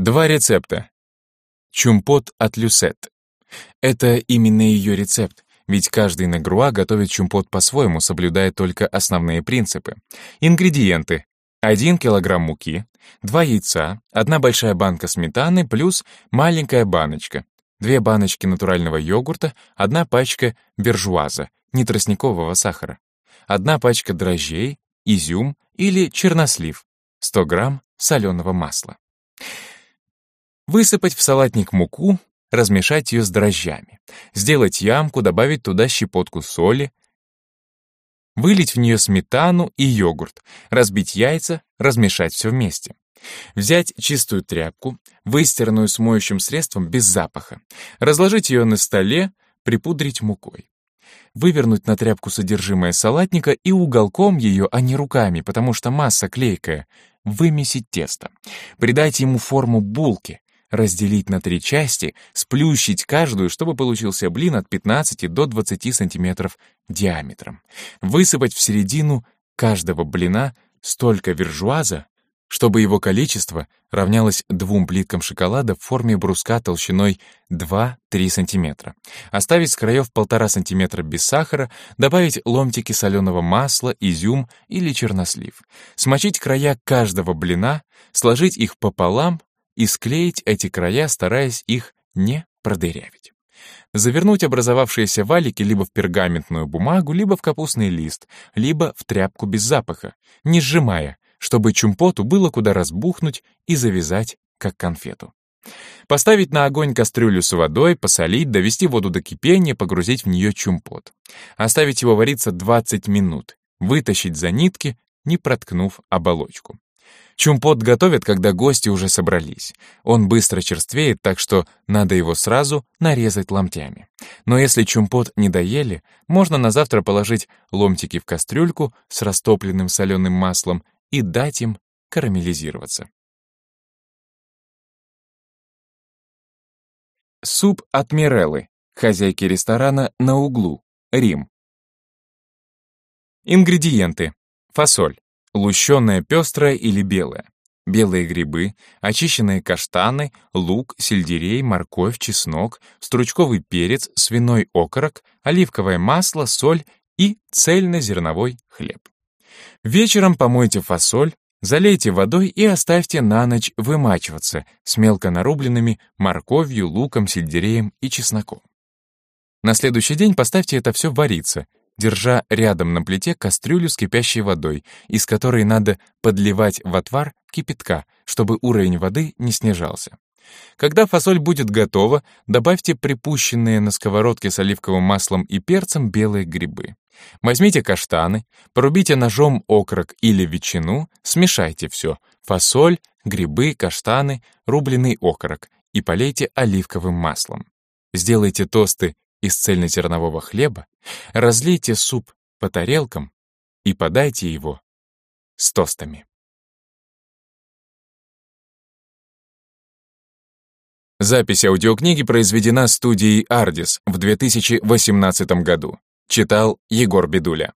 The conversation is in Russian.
Два рецепта. Чумпот от Люсет. Это именно ее рецепт, ведь каждый нагруа готовит чумпот по-своему, соблюдая только основные принципы. Ингредиенты. 1 килограмм муки, 2 яйца, 1 большая банка сметаны плюс маленькая баночка, 2 баночки натурального йогурта, 1 пачка бержуаза, нетростникового сахара, 1 пачка дрожжей, изюм или чернослив, 100 грамм соленого масла. Высыпать в салатник муку, размешать ее с дрожжами, сделать ямку, добавить туда щепотку соли, вылить в нее сметану и йогурт, разбить яйца, размешать все вместе. Взять чистую тряпку, выстиранную с моющим средством без запаха, разложить ее на столе, припудрить мукой. Вывернуть на тряпку содержимое салатника и уголком ее, а не руками, потому что масса клейкая, вымесить тесто. Придать ему форму булки, разделить на три части, сплющить каждую, чтобы получился блин от 15 до 20 сантиметров диаметром. Высыпать в середину каждого блина столько вержуаза, чтобы его количество равнялось двум плиткам шоколада в форме бруска толщиной 2-3 см. Оставить с краев 1,5 см без сахара, добавить ломтики соленого масла, изюм или чернослив. Смочить края каждого блина, сложить их пополам, и склеить эти края, стараясь их не продырявить. Завернуть образовавшиеся валики либо в пергаментную бумагу, либо в капустный лист, либо в тряпку без запаха, не сжимая, чтобы чумпоту было куда разбухнуть и завязать, как конфету. Поставить на огонь кастрюлю с водой, посолить, довести воду до кипения, погрузить в нее чумпот. Оставить его вариться 20 минут, вытащить за нитки, не проткнув оболочку. Чумпот готовят, когда гости уже собрались. Он быстро черствеет, так что надо его сразу нарезать ломтями. Но если чумпот не доели, можно на завтра положить ломтики в кастрюльку с растопленным соленым маслом и дать им карамелизироваться. Суп от Миреллы, хозяйки ресторана на углу, Рим. Ингредиенты. Фасоль. Лущеная пестрая или белая. Белые грибы, очищенные каштаны, лук, сельдерей, морковь, чеснок, стручковый перец, свиной окорок, оливковое масло, соль и цельнозерновой хлеб. Вечером помойте фасоль, залейте водой и оставьте на ночь вымачиваться с мелко нарубленными морковью, луком, сельдереем и чесноком. На следующий день поставьте это все вариться — держа рядом на плите кастрюлю с кипящей водой, из которой надо подливать в отвар кипятка, чтобы уровень воды не снижался. Когда фасоль будет готова, добавьте припущенные на сковородке с оливковым маслом и перцем белые грибы. Возьмите каштаны, порубите ножом окорок или ветчину, смешайте все — фасоль, грибы, каштаны, рубленый окорок — и полейте оливковым маслом. Сделайте тосты из цельнозернового хлеба, разлейте суп по тарелкам и подайте его с тостами. Запись аудиокниги произведена студией «Ардис» в 2018 году. Читал Егор Бедуля.